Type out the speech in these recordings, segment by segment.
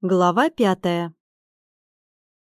Глава пятая.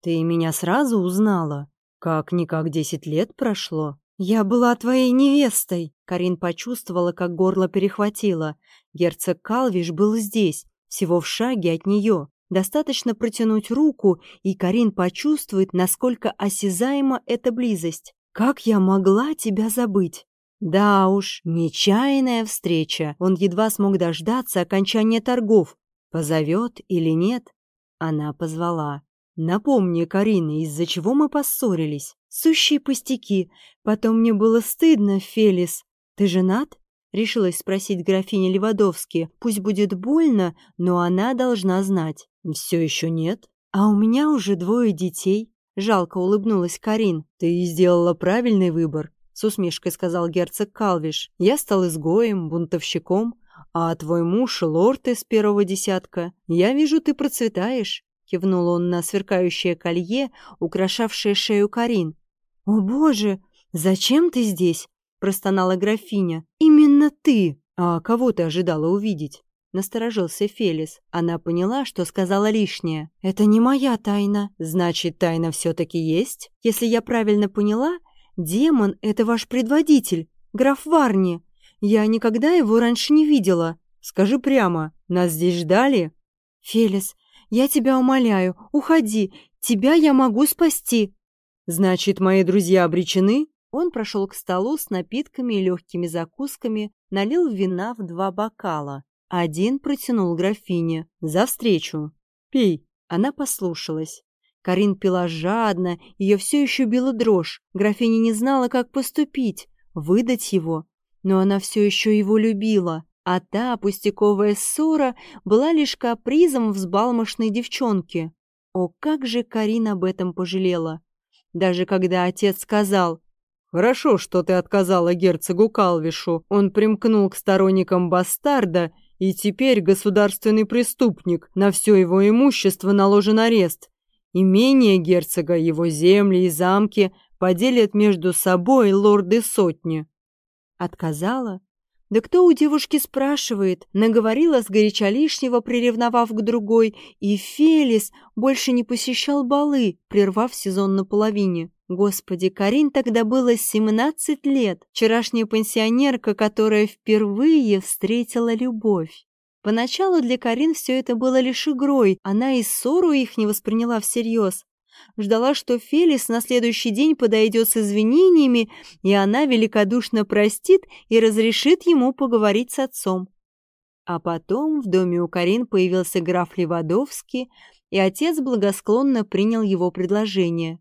«Ты меня сразу узнала? Как-никак десять лет прошло. Я была твоей невестой!» Карин почувствовала, как горло перехватило. Герцог Калвиш был здесь, всего в шаге от нее. Достаточно протянуть руку, и Карин почувствует, насколько осязаема эта близость. «Как я могла тебя забыть?» Да уж, нечаянная встреча. Он едва смог дождаться окончания торгов, Позовет или нет? Она позвала. «Напомни, Карина, из-за чего мы поссорились?» «Сущие пустяки. Потом мне было стыдно, Фелис. Ты женат?» Решилась спросить графиня Левадовски. Пусть будет больно, но она должна знать. «Все еще нет?» «А у меня уже двое детей». Жалко улыбнулась Карин. «Ты сделала правильный выбор», — с усмешкой сказал герцог Калвиш. «Я стал изгоем, бунтовщиком, «А твой муж — лорд из первого десятка. Я вижу, ты процветаешь», — кивнул он на сверкающее колье, украшавшее шею Карин. «О, боже, зачем ты здесь?» — простонала графиня. «Именно ты!» «А кого ты ожидала увидеть?» — насторожился Фелис. Она поняла, что сказала лишнее. «Это не моя тайна». «Значит, тайна все-таки есть?» «Если я правильно поняла, демон — это ваш предводитель, граф Варни. Я никогда его раньше не видела. Скажи прямо, нас здесь ждали?» «Фелис, я тебя умоляю, уходи. Тебя я могу спасти». «Значит, мои друзья обречены?» Он прошел к столу с напитками и легкими закусками, налил вина в два бокала. Один протянул графине. «За встречу!» «Пей!» Она послушалась. Карин пила жадно, ее все еще била дрожь. Графиня не знала, как поступить. Выдать его но она все еще его любила, а та пустяковая ссора была лишь капризом взбалмошной девчонки. О, как же Карин об этом пожалела! Даже когда отец сказал «Хорошо, что ты отказала герцогу Калвишу, он примкнул к сторонникам бастарда, и теперь государственный преступник, на все его имущество наложен арест. Имение герцога, его земли и замки поделят между собой лорды сотни». Отказала? Да кто у девушки спрашивает? Наговорила сгоряча лишнего, приревновав к другой, и Фелис больше не посещал балы, прервав сезон наполовине. Господи, Карин тогда было семнадцать лет, вчерашняя пенсионерка, которая впервые встретила любовь. Поначалу для Карин все это было лишь игрой, она и ссору их не восприняла всерьез ждала, что Фелис на следующий день подойдет с извинениями, и она великодушно простит и разрешит ему поговорить с отцом. А потом в доме у Карин появился граф Левадовский, и отец благосклонно принял его предложение.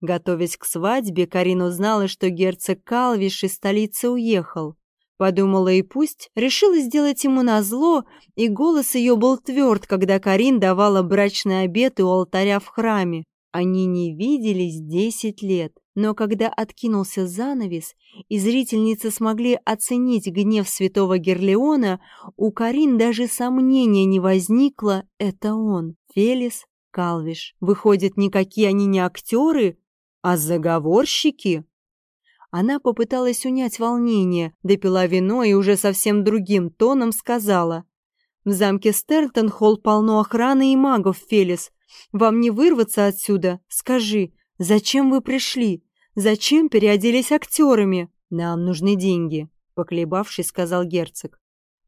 Готовясь к свадьбе, Карин узнала, что герцог Калвиш из столицы уехал. Подумала и пусть, решила сделать ему назло, и голос ее был тверд, когда Карин давала брачный обет у алтаря в храме. Они не виделись десять лет, но когда откинулся занавес, и зрительницы смогли оценить гнев святого Герлеона, у Карин даже сомнения не возникло, это он, Фелис Калвиш. Выходит, никакие они не актеры, а заговорщики? Она попыталась унять волнение, допила вино и уже совсем другим тоном сказала. «В замке Стертон-Холл полно охраны и магов, Фелис. Вам не вырваться отсюда? Скажи, зачем вы пришли? Зачем переоделись актерами? Нам нужны деньги», — поколебавшись, сказал герцог.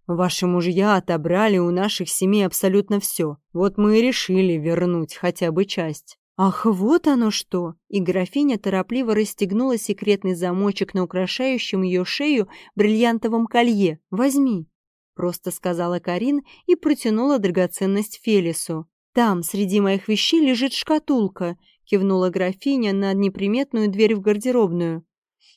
«Ваши мужья отобрали у наших семей абсолютно все. Вот мы и решили вернуть хотя бы часть». «Ах, вот оно что!» И графиня торопливо расстегнула секретный замочек на украшающем ее шею бриллиантовом колье. «Возьми!» Просто сказала Карин и протянула драгоценность Фелису. «Там, среди моих вещей, лежит шкатулка», кивнула графиня на неприметную дверь в гардеробную.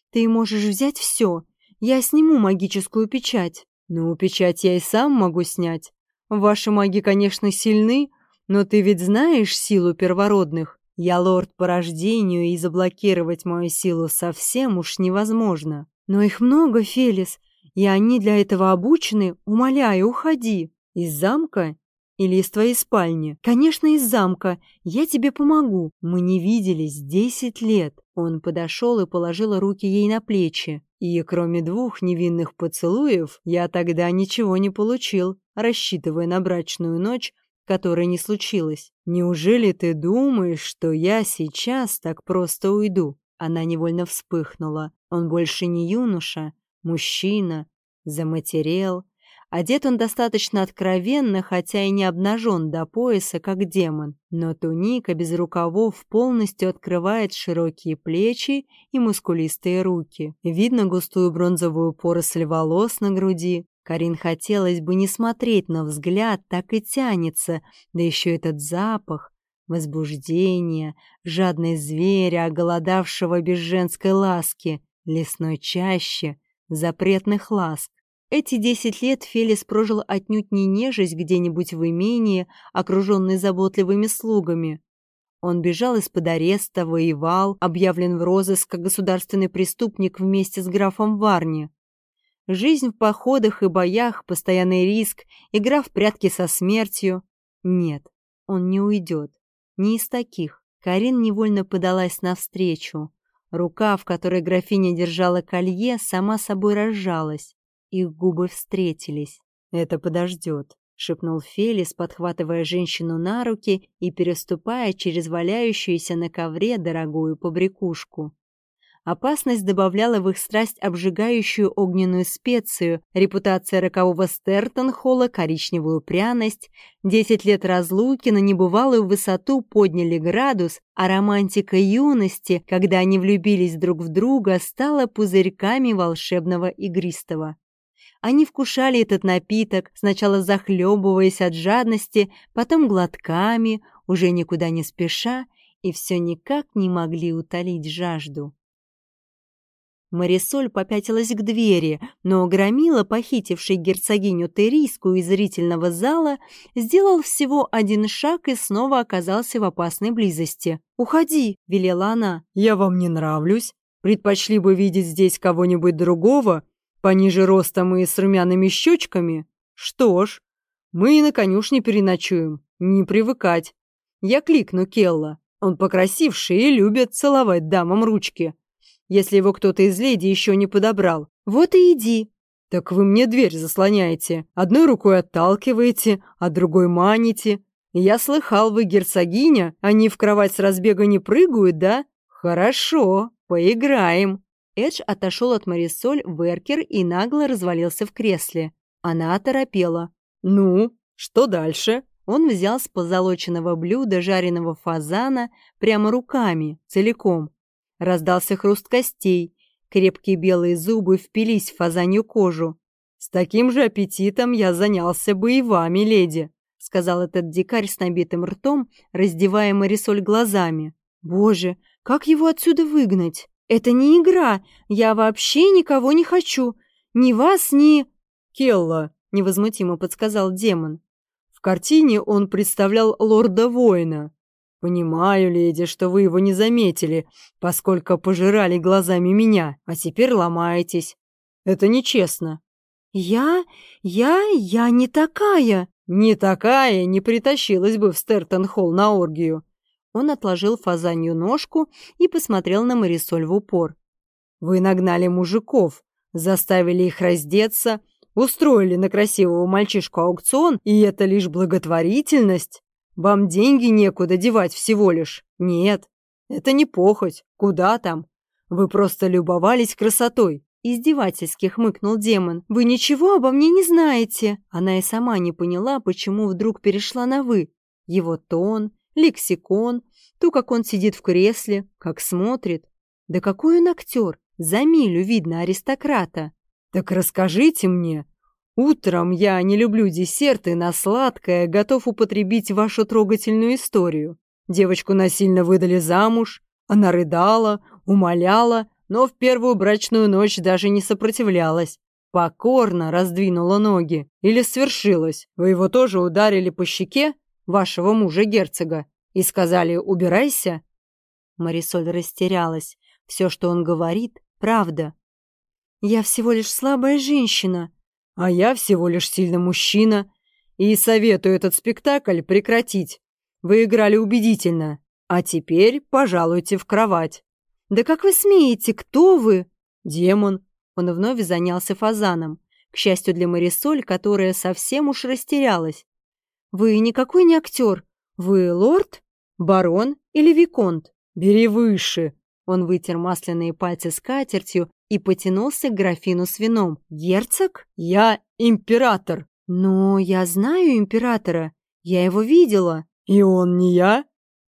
«Ты можешь взять все. Я сниму магическую печать». «Ну, печать я и сам могу снять. Ваши маги, конечно, сильны, но ты ведь знаешь силу первородных? Я лорд по рождению, и заблокировать мою силу совсем уж невозможно. Но их много, Фелис, и они для этого обучены. Умоляю, уходи. Из замка? Или из твоей спальни? Конечно, из замка. Я тебе помогу. Мы не виделись десять лет. Он подошел и положил руки ей на плечи. И кроме двух невинных поцелуев, я тогда ничего не получил, рассчитывая на брачную ночь которой не случилось. Неужели ты думаешь, что я сейчас так просто уйду? Она невольно вспыхнула. Он больше не юноша, мужчина, заматерел. Одет он достаточно откровенно, хотя и не обнажен до пояса, как демон. Но туника без рукавов полностью открывает широкие плечи и мускулистые руки. Видно густую бронзовую поросль волос на груди. Карин хотелось бы не смотреть на взгляд, так и тянется, да еще этот запах, возбуждение, жадность зверя, оголодавшего без женской ласки, лесной чаще, запретных ласк. Эти десять лет Фелис прожил отнюдь не нежесть где-нибудь в имении, окруженный заботливыми слугами. Он бежал из-под ареста, воевал, объявлен в розыск как государственный преступник вместе с графом Варни. Жизнь в походах и боях, постоянный риск, игра в прятки со смертью. Нет, он не уйдет. Не из таких. Карин невольно подалась навстречу. Рука, в которой графиня держала колье, сама собой разжалась. Их губы встретились. «Это подождет», — шепнул Фелис, подхватывая женщину на руки и переступая через валяющуюся на ковре дорогую побрякушку. Опасность добавляла в их страсть обжигающую огненную специю, репутация рокового Стертонхолла, коричневую пряность. Десять лет разлуки на небывалую высоту подняли градус, а романтика юности, когда они влюбились друг в друга, стала пузырьками волшебного игристого. Они вкушали этот напиток, сначала захлебываясь от жадности, потом глотками, уже никуда не спеша, и все никак не могли утолить жажду. Марисоль попятилась к двери, но Громила, похитивший герцогиню Терийскую из зрительного зала, сделал всего один шаг и снова оказался в опасной близости. «Уходи!» — велела она. «Я вам не нравлюсь. Предпочли бы видеть здесь кого-нибудь другого, Пониже ростом и с румяными щечками? Что ж, мы и на конюшне переночуем. Не привыкать. Я кликну Келла. Он покрасивший и любит целовать дамам ручки. Если его кто-то из леди еще не подобрал. Вот и иди. Так вы мне дверь заслоняете. Одной рукой отталкиваете, а другой маните. Я слыхал, вы герцогиня, они в кровать с разбега не прыгают, да? Хорошо, поиграем. Эдж отошел от Марисоль в эркер и нагло развалился в кресле. Она оторопела. «Ну, что дальше?» Он взял с позолоченного блюда жареного фазана прямо руками, целиком. Раздался хруст костей. Крепкие белые зубы впились в фазанью кожу. «С таким же аппетитом я занялся бы и вами, леди», сказал этот дикарь с набитым ртом, раздевая Марисоль глазами. «Боже, как его отсюда выгнать?» Это не игра. Я вообще никого не хочу. Ни вас, ни...» «Келла», — невозмутимо подсказал демон. «В картине он представлял лорда-воина. Понимаю, леди, что вы его не заметили, поскольку пожирали глазами меня, а теперь ломаетесь. Это нечестно». «Я? Я? Я не такая!» «Не такая не притащилась бы в Стертон-Холл на оргию. Он отложил фазанью ножку и посмотрел на Марисоль в упор. «Вы нагнали мужиков, заставили их раздеться, устроили на красивого мальчишку аукцион, и это лишь благотворительность? Вам деньги некуда девать всего лишь? Нет, это не похоть, куда там? Вы просто любовались красотой». Издевательски хмыкнул демон. «Вы ничего обо мне не знаете!» Она и сама не поняла, почему вдруг перешла на «вы». Его тон, лексикон, то, как он сидит в кресле, как смотрит. Да какой он актер! За милю видно аристократа. Так расскажите мне. Утром я не люблю десерты, на сладкое готов употребить вашу трогательную историю. Девочку насильно выдали замуж, она рыдала, умоляла, но в первую брачную ночь даже не сопротивлялась. Покорно раздвинула ноги. Или свершилось. Вы его тоже ударили по щеке? вашего мужа-герцога, и сказали «убирайся»?» Марисоль растерялась. Все, что он говорит, правда. «Я всего лишь слабая женщина». «А я всего лишь сильный мужчина. И советую этот спектакль прекратить. Вы играли убедительно. А теперь пожалуйте в кровать». «Да как вы смеете? Кто вы?» «Демон». Он вновь занялся фазаном. К счастью для Марисоль, которая совсем уж растерялась. Вы никакой не актер. Вы лорд, барон или виконт? Бери выше. Он вытер масляные пальцы скатертью и потянулся к графину с вином. Герцог? Я император. Но я знаю императора. Я его видела. И он не я?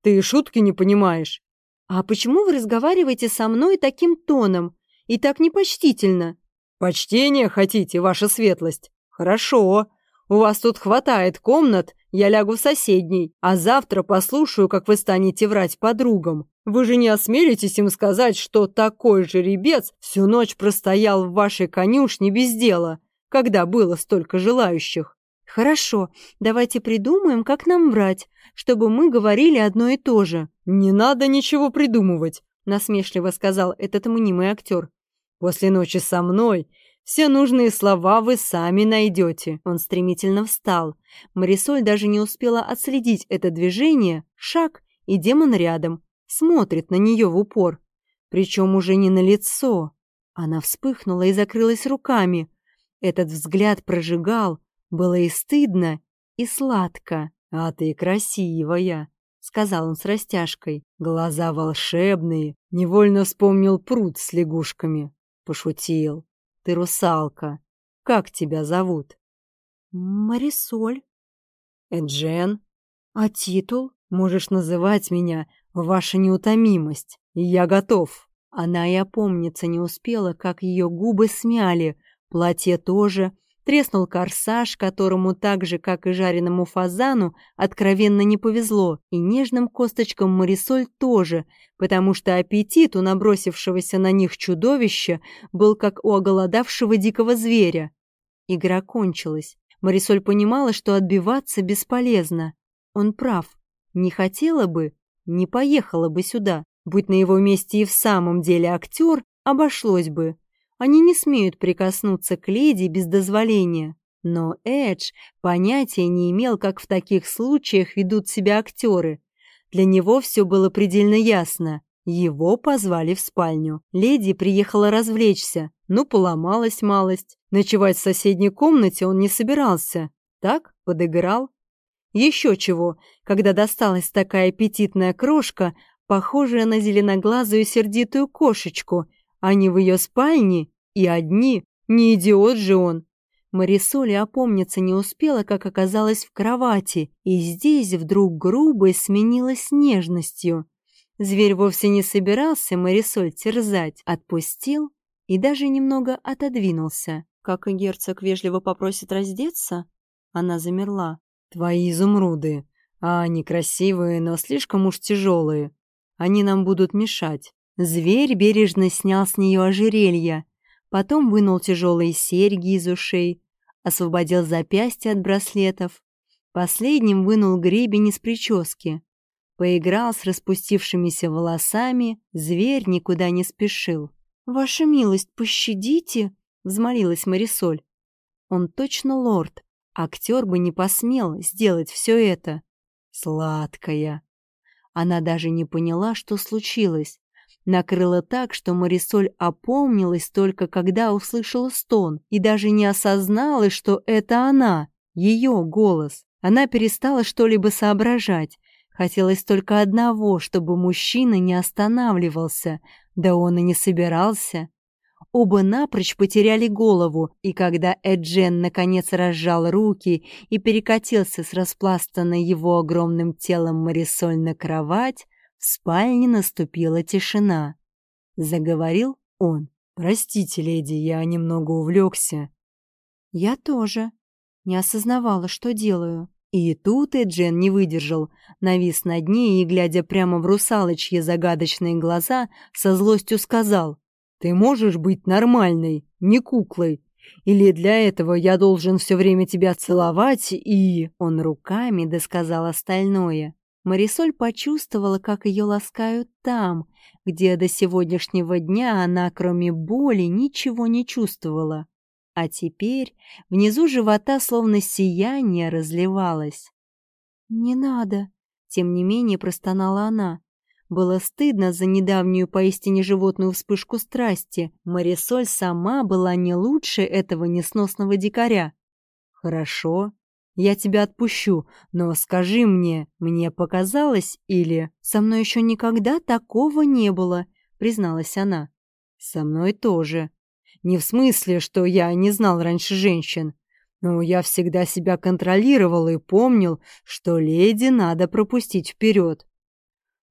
Ты шутки не понимаешь. А почему вы разговариваете со мной таким тоном и так непочтительно? Почтение хотите, ваша светлость? Хорошо. У вас тут хватает комнат, я лягу в соседней, а завтра послушаю, как вы станете врать подругам. Вы же не осмелитесь им сказать, что такой же ребец всю ночь простоял в вашей конюшне без дела, когда было столько желающих. Хорошо, давайте придумаем, как нам врать, чтобы мы говорили одно и то же. Не надо ничего придумывать, насмешливо сказал этот мнимый актер. После ночи со мной все нужные слова вы сами найдете. Он стремительно встал. Марисоль даже не успела отследить это движение. Шаг, и демон рядом. Смотрит на нее в упор. Причем уже не на лицо. Она вспыхнула и закрылась руками. Этот взгляд прожигал. Было и стыдно, и сладко. «А ты красивая», — сказал он с растяжкой. «Глаза волшебные. Невольно вспомнил пруд с лягушками». Пошутил. Ты русалка. Как тебя зовут? Марисоль. Эджен. А титул? Можешь называть меня «Ваша неутомимость», и я готов. Она и опомниться не успела, как ее губы смяли, платье тоже, Треснул корсаж, которому так же, как и жареному фазану, откровенно не повезло, и нежным косточкам Марисоль тоже, потому что аппетит у набросившегося на них чудовища был как у оголодавшего дикого зверя. Игра кончилась. Марисоль понимала, что отбиваться бесполезно. Он прав. Не хотела бы, не поехала бы сюда. Будь на его месте и в самом деле актер, обошлось бы. Они не смеют прикоснуться к леди без дозволения. Но Эдж понятия не имел, как в таких случаях ведут себя актеры. Для него все было предельно ясно. Его позвали в спальню. Леди приехала развлечься, но поломалась малость. Ночевать в соседней комнате он не собирался. Так, подыграл. Еще чего, когда досталась такая аппетитная крошка, похожая на зеленоглазую сердитую кошечку, они в ее спальне и одни. Не идиот же он. Марисоль опомниться не успела, как оказалась в кровати, и здесь вдруг грубой сменилась нежностью. Зверь вовсе не собирался Марисоль терзать, отпустил и даже немного отодвинулся. Как и герцог вежливо попросит раздеться, она замерла. «Твои изумруды. А они красивые, но слишком уж тяжелые. Они нам будут мешать. Зверь бережно снял с нее ожерелье, потом вынул тяжелые серьги из ушей, освободил запястья от браслетов, последним вынул гребень из прически. Поиграл с распустившимися волосами, зверь никуда не спешил. «Ваша милость, пощадите!» — взмолилась Марисоль. Он точно лорд, актер бы не посмел сделать все это. Сладкая. Она даже не поняла, что случилось. Накрыло так, что Марисоль опомнилась только когда услышала стон и даже не осознала, что это она, ее голос. Она перестала что-либо соображать. Хотелось только одного, чтобы мужчина не останавливался, да он и не собирался. Оба напрочь потеряли голову, и когда Эджен наконец разжал руки и перекатился с распластанной его огромным телом Марисоль на кровать, в спальне наступила тишина. Заговорил он. «Простите, леди, я немного увлекся». «Я тоже. Не осознавала, что делаю». И тут Эджен не выдержал, навис над ней и, глядя прямо в русалочьи загадочные глаза, со злостью сказал, «Ты можешь быть нормальной, не куклой? Или для этого я должен все время тебя целовать и...» Он руками досказал остальное. Марисоль почувствовала, как ее ласкают там, где до сегодняшнего дня она, кроме боли, ничего не чувствовала. А теперь внизу живота словно сияние разливалось. «Не надо», — тем не менее простонала она. Было стыдно за недавнюю поистине животную вспышку страсти. Марисоль сама была не лучше этого несносного дикаря. «Хорошо», Я тебя отпущу, но скажи мне, мне показалось или... Со мной еще никогда такого не было, призналась она. Со мной тоже. Не в смысле, что я не знал раньше женщин. Но я всегда себя контролировал и помнил, что леди надо пропустить вперед.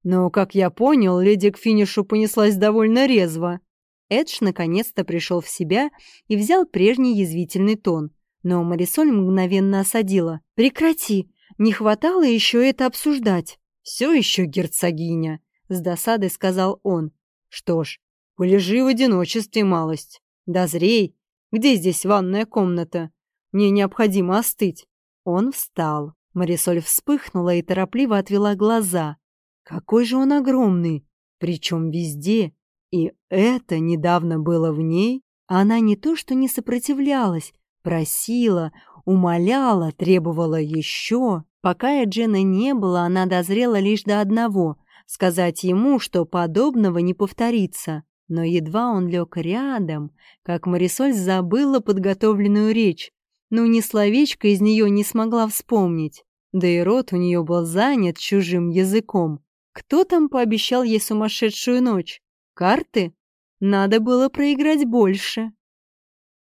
Но, как я понял, леди к финишу понеслась довольно резво. Эдж наконец-то пришел в себя и взял прежний язвительный тон. Но Марисоль мгновенно осадила. «Прекрати! Не хватало еще это обсуждать!» «Все еще герцогиня!» — с досадой сказал он. «Что ж, полежи в одиночестве малость. Дозрей. Где здесь ванная комната? Мне необходимо остыть». Он встал. Марисоль вспыхнула и торопливо отвела глаза. Какой же он огромный! Причем везде. И это недавно было в ней. Она не то что не сопротивлялась, просила, умоляла, требовала еще. Пока Эджена не было, она дозрела лишь до одного — сказать ему, что подобного не повторится. Но едва он лег рядом, как Марисоль забыла подготовленную речь. Ну, ни словечко из нее не смогла вспомнить. Да и рот у нее был занят чужим языком. Кто там пообещал ей сумасшедшую ночь? Карты? Надо было проиграть больше.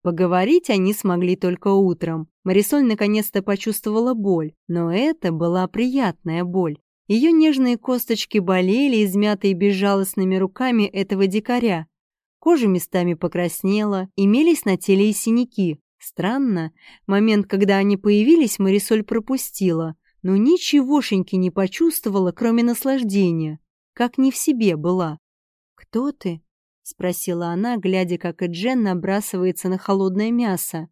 Поговорить они смогли только утром. Марисоль наконец-то почувствовала боль, но это была приятная боль. Ее нежные косточки болели, измятые безжалостными руками этого дикаря. Кожа местами покраснела, имелись на теле и синяки. Странно, момент, когда они появились, Марисоль пропустила, но ничегошеньки не почувствовала, кроме наслаждения, как не в себе была. «Кто ты?» — спросила она, глядя, как Эджен набрасывается на холодное мясо,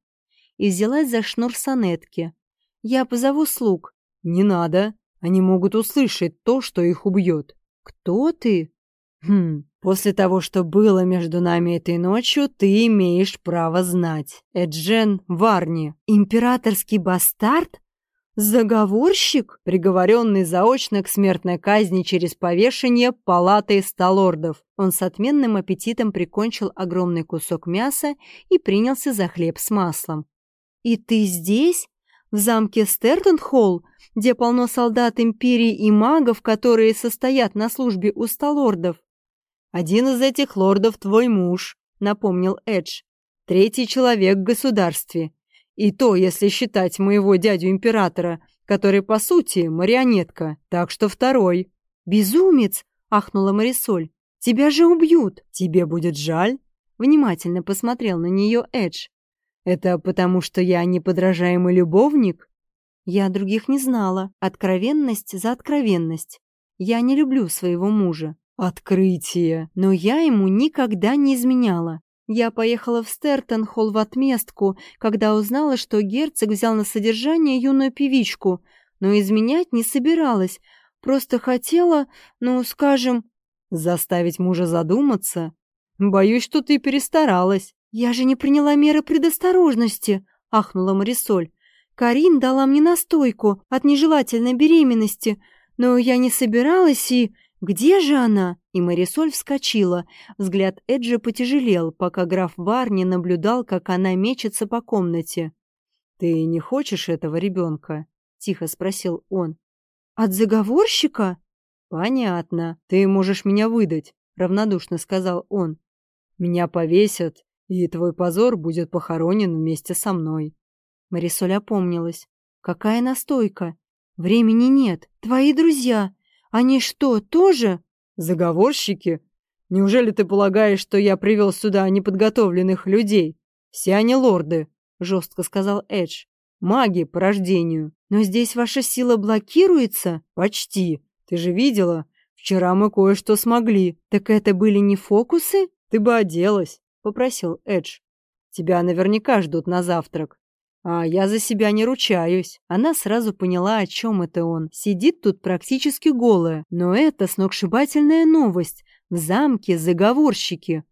и взялась за шнур сонетки. «Я позову слуг». «Не надо», они могут услышать то, что их убьет. Кто ты? Хм, после того, что было между нами этой ночью, ты имеешь право знать. Эджен Варни. Императорский бастард? Заговорщик? Приговоренный заочно к смертной казни через повешение палатой сталордов. Он с отменным аппетитом прикончил огромный кусок мяса и принялся за хлеб с маслом. «И ты здесь? В замке Стертон-Холл? где полно солдат империи и магов, которые состоят на службе у сталордов. «Один из этих лордов твой муж», — напомнил Эдж. «Третий человек в государстве. И то, если считать моего дядю-императора, который, по сути, марионетка, так что второй». «Безумец!» — ахнула Марисоль. «Тебя же убьют!» «Тебе будет жаль?» — внимательно посмотрел на нее Эдж. «Это потому, что я неподражаемый любовник?» Я других не знала. Откровенность за откровенность. Я не люблю своего мужа. Открытие. Но я ему никогда не изменяла. Я поехала в Стертон-холл в отместку, когда узнала, что герцог взял на содержание юную певичку, но изменять не собиралась. Просто хотела, ну, скажем... Заставить мужа задуматься? Боюсь, что ты перестаралась. Я же не приняла меры предосторожности, ахнула Марисоль. Карин дала мне настойку от нежелательной беременности, но я не собиралась и... Где же она? И Марисоль вскочила. Взгляд Эджи потяжелел, пока граф Варни наблюдал, как она мечется по комнате. «Ты не хочешь этого ребенка?» — тихо спросил он. «От заговорщика?» «Понятно. Ты можешь меня выдать», — равнодушно сказал он. «Меня повесят, и твой позор будет похоронен вместе со мной». Марисоль опомнилась. «Какая настойка? Времени нет. Твои друзья. Они что, тоже?» «Заговорщики? Неужели ты полагаешь, что я привел сюда неподготовленных людей? Все они лорды», — жестко сказал Эдж. «Маги по рождению». «Но здесь ваша сила блокируется?» «Почти. Ты же видела? Вчера мы кое-что смогли». «Так это были не фокусы?» «Ты бы оделась», — попросил Эдж. «Тебя наверняка ждут на завтрак». А я за себя не ручаюсь. Она сразу поняла, о чем это он. Сидит тут практически голая. Но это сногсшибательная новость. В замке заговорщики.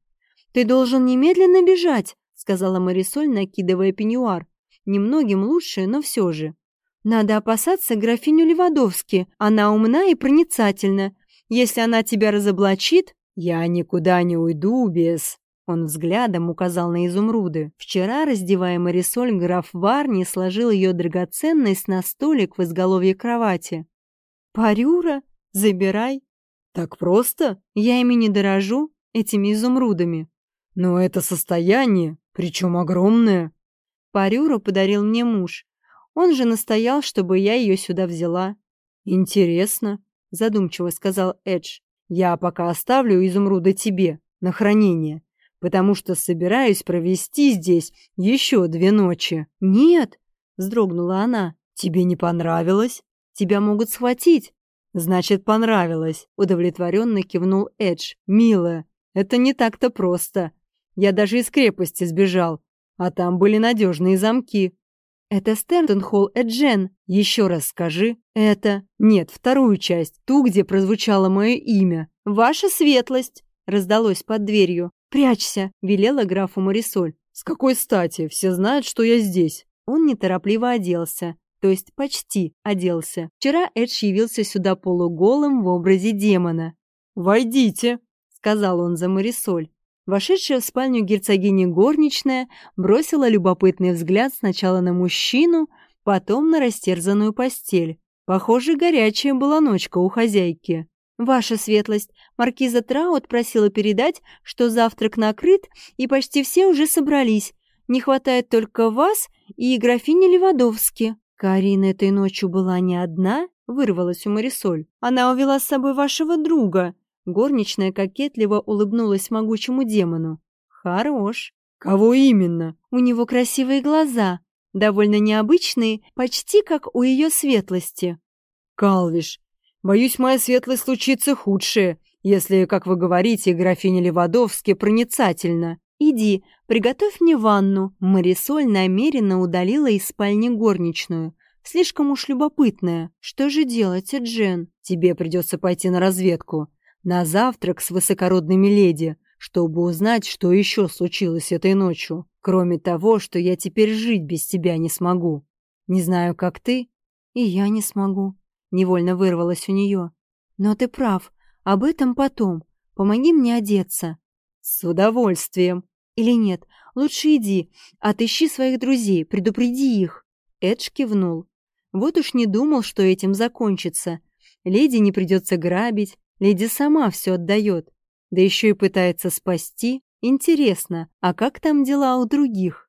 «Ты должен немедленно бежать», — сказала Марисоль, накидывая пеньюар. Немногим лучше, но все же. «Надо опасаться графиню Левадовски. Она умна и проницательна. Если она тебя разоблачит...» «Я никуда не уйду без...» Он взглядом указал на изумруды. Вчера, раздевая Марисоль, граф Варни сложил ее драгоценность на столик в изголовье кровати. «Парюра? Забирай!» «Так просто? Я ими не дорожу, этими изумрудами». «Но это состояние, причем огромное». Парюру подарил мне муж. Он же настоял, чтобы я ее сюда взяла. «Интересно», — задумчиво сказал Эдж. «Я пока оставлю изумруды тебе, на хранение, потому что собираюсь провести здесь еще две ночи». «Нет», — вздрогнула она. «Тебе не понравилось? Тебя могут схватить». «Значит, понравилось», — удовлетворенно кивнул Эдж. «Милая, это не так-то просто. Я даже из крепости сбежал, а там были надежные замки». «Это Стертон-Холл Эджен. Еще раз скажи. Это...» «Нет, вторую часть. Ту, где прозвучало мое имя». «Ваша светлость!» — раздалось под дверью. «Прячься!» — велела графу Марисоль. «С какой стати? Все знают, что я здесь». Он неторопливо оделся. То есть почти оделся. Вчера Эдж явился сюда полуголым в образе демона. «Войдите!» — сказал он за Марисоль. Вошедшая в спальню герцогини горничная бросила любопытный взгляд сначала на мужчину, потом на растерзанную постель. Похоже, горячая была ночка у хозяйки. «Ваша светлость, маркиза Траут просила передать, что завтрак накрыт, и почти все уже собрались. Не хватает только вас и графини Левадовски». «Карина этой ночью была не одна?» — вырвалась у Марисоль. «Она увела с собой вашего друга». Горничная кокетливо улыбнулась могучему демону. «Хорош». «Кого именно?» «У него красивые глаза, довольно необычные, почти как у ее светлости». «Калвиш, боюсь, моя светлость случится худшее, если, как вы говорите, графиня Левадовски проницательна». «Иди, приготовь мне ванну». Марисоль намеренно удалила из спальни горничную. Слишком уж любопытная. Что же делать, Джен? Тебе придется пойти на разведку на завтрак с высокородными леди, чтобы узнать, что еще случилось этой ночью, кроме того, что я теперь жить без тебя не смогу. Не знаю, как ты, и я не смогу. Невольно вырвалась у нее. Но ты прав, об этом потом. Помоги мне одеться. С удовольствием. Или нет, лучше иди, отыщи своих друзей, предупреди их. Эдж кивнул. Вот уж не думал, что этим закончится. Леди не придется грабить, Леди сама все отдает, да еще и пытается спасти. Интересно, а как там дела у других?